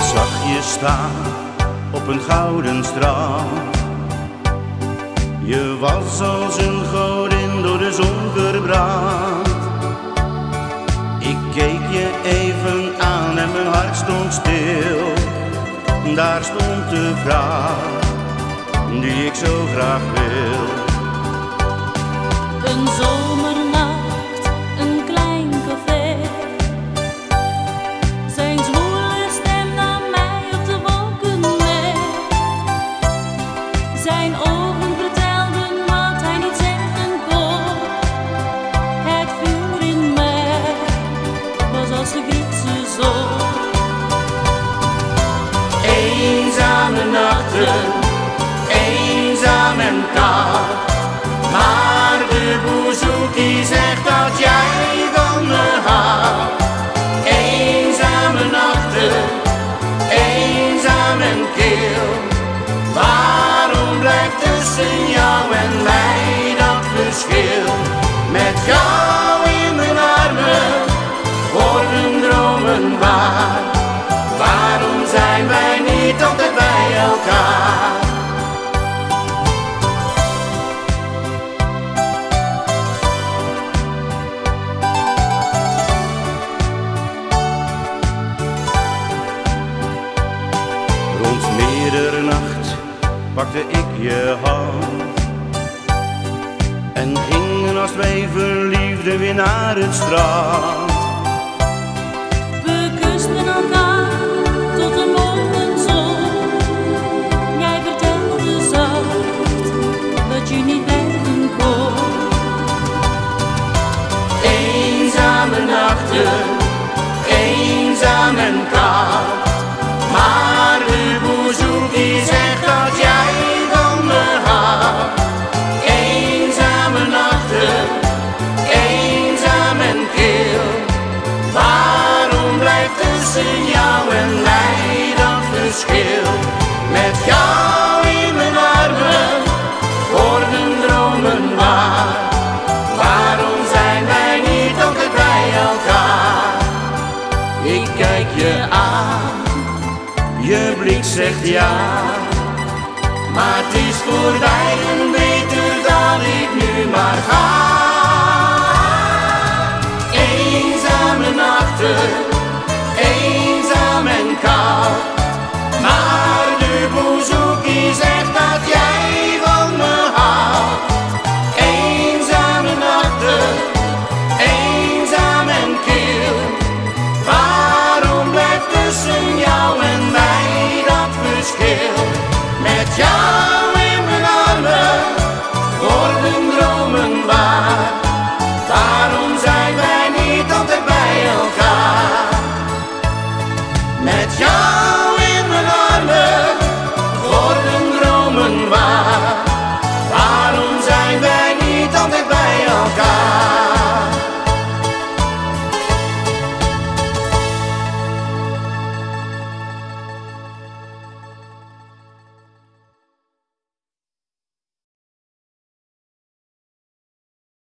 zag je staan op een gouden strand. Je was als een godin door de zon verbrand. Ik keek je even aan en mijn hart stond stil. Daar stond de vraag die ik zo graag wil. Eenzaam en koud. Maar de bouzouki zegt dat jij van me houdt. Eenzame nachten, eenzaam en kil. Waarom blijft tussen jou en mij dat verschil? Met jou in mijn armen worden dromen waar. Ik je hand En gingen als twee verliefden weer naar het strand We kusten elkaar tot de morgenzon. Jij vertelde zacht dat je niet blijven kon. Eenzame nachten, Met jou in mijn armen worden dromen waar. Waarom zijn wij niet altijd bij elkaar? Ik kijk je aan, je blik zegt ja.